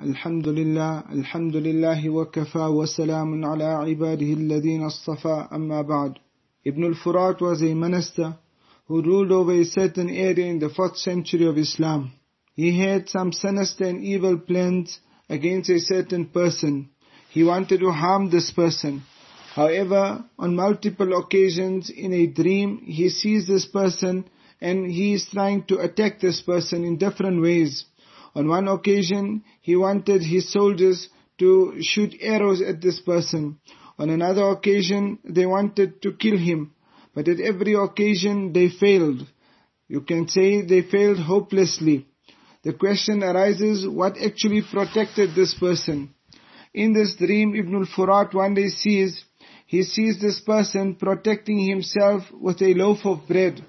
الحمد لله الحمد لله وكفى وسلام على عباده الذين اصطفى أما بعد Ibn al-Furat was a minister who ruled over a certain area in the 4th century of Islam. He had some sinister and evil plans against a certain person. He wanted to harm this person. However, on multiple occasions in a dream, he sees this person and he is trying to attack this person in different ways. On one occasion, he wanted his soldiers to shoot arrows at this person. On another occasion, they wanted to kill him. But at every occasion, they failed. You can say they failed hopelessly. The question arises, what actually protected this person? In this dream, Ibn al-Furat one day sees, he sees this person protecting himself with a loaf of bread.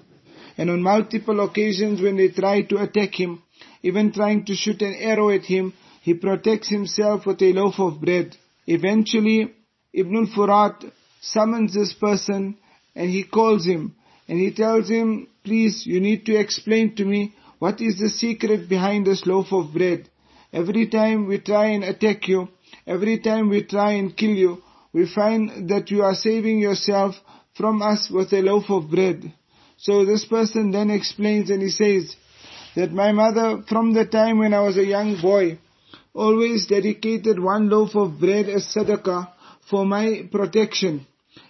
And on multiple occasions when they try to attack him, even trying to shoot an arrow at him, he protects himself with a loaf of bread. Eventually, Ibn al-Furat summons this person and he calls him and he tells him, please, you need to explain to me what is the secret behind this loaf of bread. Every time we try and attack you, every time we try and kill you, we find that you are saving yourself from us with a loaf of bread. So this person then explains and he says that my mother from the time when I was a young boy always dedicated one loaf of bread as sadaqah for my protection.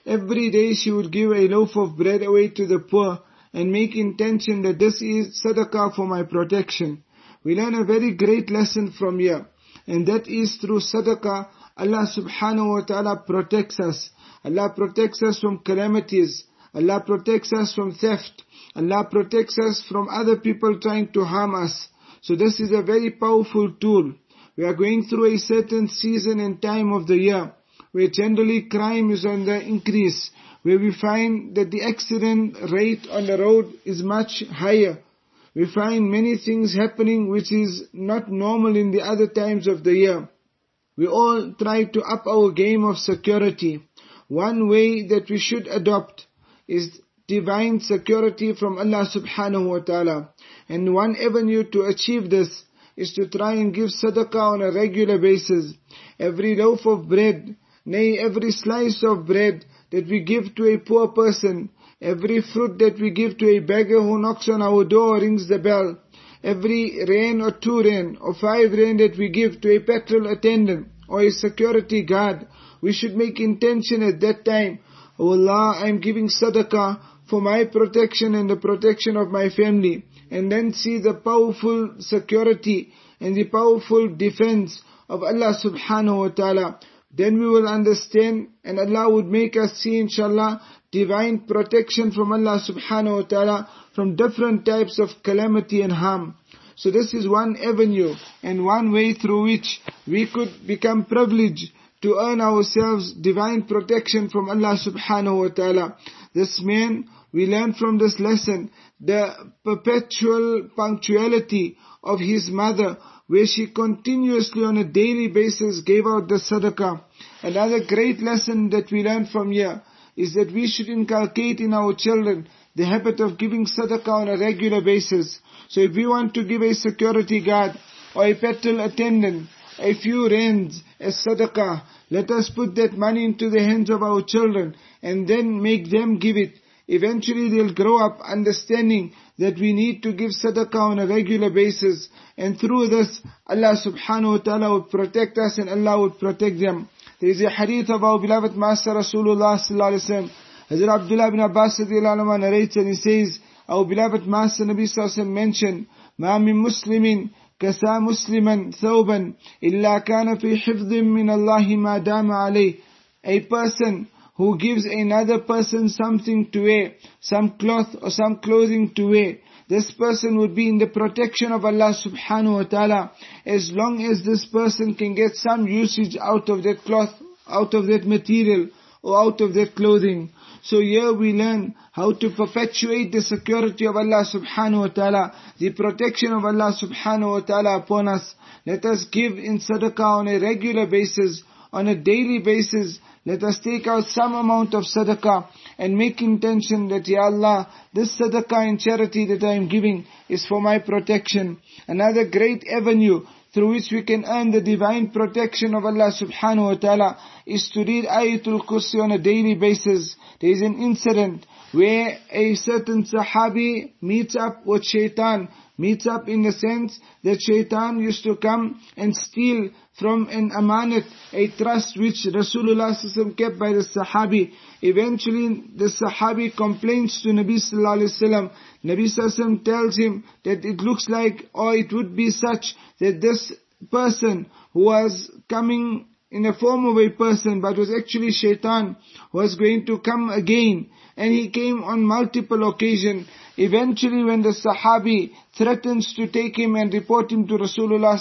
Every day she would give a loaf of bread away to the poor and make intention that this is sadaqah for my protection. We learn a very great lesson from here. And that is through sadaqah, Allah subhanahu wa ta'ala protects us. Allah protects us from calamities. Allah protects us from theft. Allah protects us from other people trying to harm us. So this is a very powerful tool. We are going through a certain season and time of the year where generally crime is on the increase, where we find that the accident rate on the road is much higher. We find many things happening which is not normal in the other times of the year. We all try to up our game of security. One way that we should adopt is divine security from Allah subhanahu wa ta'ala. And one avenue to achieve this is to try and give sadaqah on a regular basis. Every loaf of bread, nay every slice of bread that we give to a poor person, every fruit that we give to a beggar who knocks on our door or rings the bell, every rand or two rand or five rand that we give to a petrol attendant or a security guard, we should make intention at that time, Oh Allah, I am giving sadaqah for my protection and the protection of my family. And then see the powerful security and the powerful defense of Allah subhanahu wa ta'ala. Then we will understand and Allah would make us see inshallah divine protection from Allah subhanahu wa ta'ala from different types of calamity and harm. So this is one avenue and one way through which we could become privileged to earn ourselves divine protection from Allah subhanahu wa ta'ala. This man, we learn from this lesson the perpetual punctuality of his mother where she continuously on a daily basis gave out the sadaqah. Another great lesson that we learn from here is that we should inculcate in our children the habit of giving sadaqah on a regular basis. So if we want to give a security guard or a petrol attendant a few rands as sadaqah, let us put that money into the hands of our children and then make them give it. Eventually they'll grow up understanding that we need to give sadaqah on a regular basis. And through this, Allah subhanahu wa ta'ala would protect us and Allah would protect them. There is a hadith of our beloved Master Rasulullah sallallahu alaihi wasallam. Hazrat Abdullah bin Abbas radiallahu narrates and he says, our beloved Master Nabi sallallahu alaihi wasallam mentioned, ما من مسلم كسى مسلما ثوبا إلا كان في حفظ من الله ما دام عليه. A person who gives another person something to wear, some cloth or some clothing to wear, this person would be in the protection of Allah subhanahu wa ta'ala as long as this person can get some usage out of that cloth, out of that material or out of that clothing. So here we learn how to perpetuate the security of Allah subhanahu wa ta'ala, the protection of Allah subhanahu wa ta'ala upon us. Let us give in sadaqah on a regular basis, on a daily basis, let us take out some amount of sadaqah and make intention that, Ya Allah, this sadaqah and charity that I am giving is for my protection. Another great avenue through which we can earn the divine protection of Allah subhanahu wa ta'ala is to read Ayatul Kursi on a daily basis. There is an incident where a certain Sahabi meets up with Shaitan meets up in the sense that shaitan used to come and steal from an amanat, a trust which Rasulullah kept by the Sahabi. Eventually the Sahabi complains to Nabi Sallallahu Alaihi Wasallam. Nabi Sallallahu tells him that it looks like or it would be such that this person who was coming in the form of a person but was actually shaitan was going to come again and he came on multiple occasions. Eventually when the Sahabi threatens to take him and report him to Rasulullah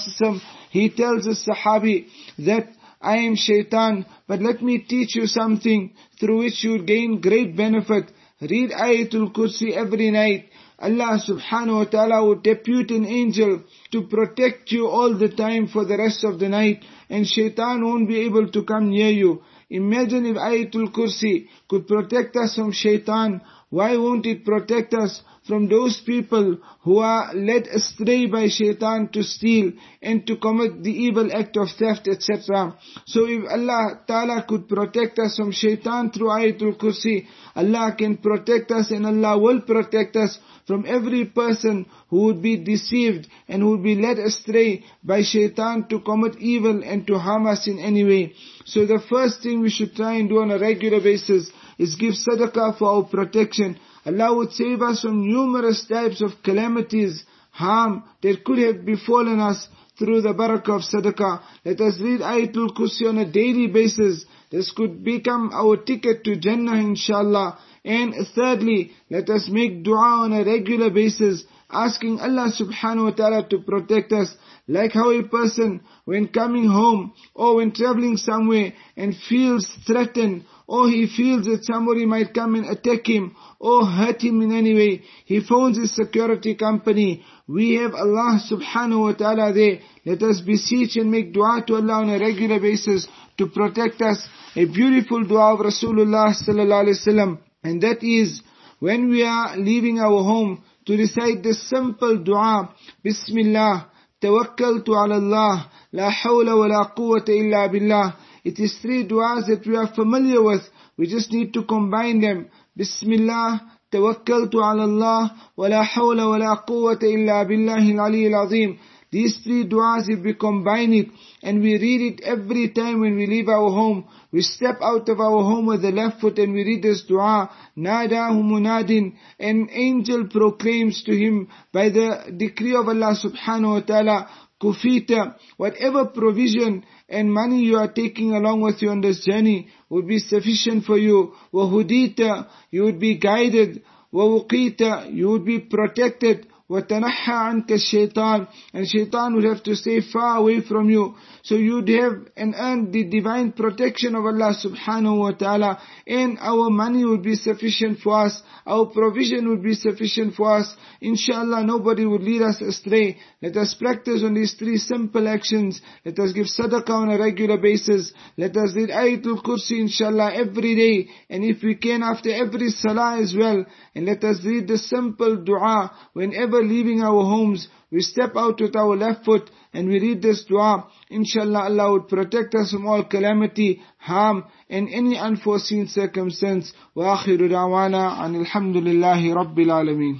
he tells the Sahabi that I am shaitan, but let me teach you something through which you gain great benefit. Read Ayatul Kursi every night. Allah subhanahu wa ta'ala would depute an angel to protect you all the time for the rest of the night and shaitan won't be able to come near you. Imagine if Ayatul Kursi could protect us from shaitan, why won't it protect us from those people who are led astray by shaitan to steal and to commit the evil act of theft, etc. So if Allah Ta'ala could protect us from shaitan through Ayatul Kursi, Allah can protect us and Allah will protect us from every person who would be deceived and would be led astray by shaitan to commit evil and to harm us in any way. So the first thing we should try and do on a regular basis is give sadaqah for our protection. Allah would save us from numerous types of calamities, harm that could have befallen us through the barakah of sadaqah. Let us read Ayatul Kursi on a daily basis. This could become our ticket to Jannah inshallah. And thirdly, let us make dua on a regular basis, asking Allah subhanahu wa ta'ala to protect us. Like how a person, when coming home or when traveling somewhere and feels threatened or he feels that somebody might come and attack him or hurt him in any way, he phones his security company. We have Allah subhanahu wa ta'ala there. Let us beseech and make dua to Allah on a regular basis to protect us. A beautiful dua of Rasulullah sallallahu alaihi wasallam. And that is when we are leaving our home to recite this simple dua, Bismillah, ala Allah, La hawla wa la quwwata illa billah. It is three du'as that we are familiar with. We just need to combine them. Bismillah, توكلت على الله ولا حول ولا قوة إلا بالله العلي العظيم these three du'as, if we combine it and we read it every time when we leave our home, we step out of our home with the left foot and we read this dua, Nadahu munadin, an angel proclaims to him by the decree of Allah subhanahu wa ta'ala, Kufita, whatever provision and money you are taking along with you on this journey would be sufficient for you. Wahudita, you would be guided. Wawuqita, you would be protected. وَتَنَحَّى عَنْكَ الشَّيْطَانِ And shaitan would have to stay far away from you. So you'd have and earn the divine protection of Allah subhanahu wa ta'ala. And our money would be sufficient for us. Our provision would be sufficient for us. Inshallah, nobody would lead us astray. Let us practice on these three simple actions. Let us give sadaqah on a regular basis. Let us read Ayatul Kursi inshallah every day. And if we can after every salah as well. And let us read the simple dua whenever leaving our homes, we step out with our left foot and we read this dua. Inshallah Allah would protect us from all calamity, harm and any unforeseen circumstance. وآخر دعوانا عن الحمد لله رب العالمين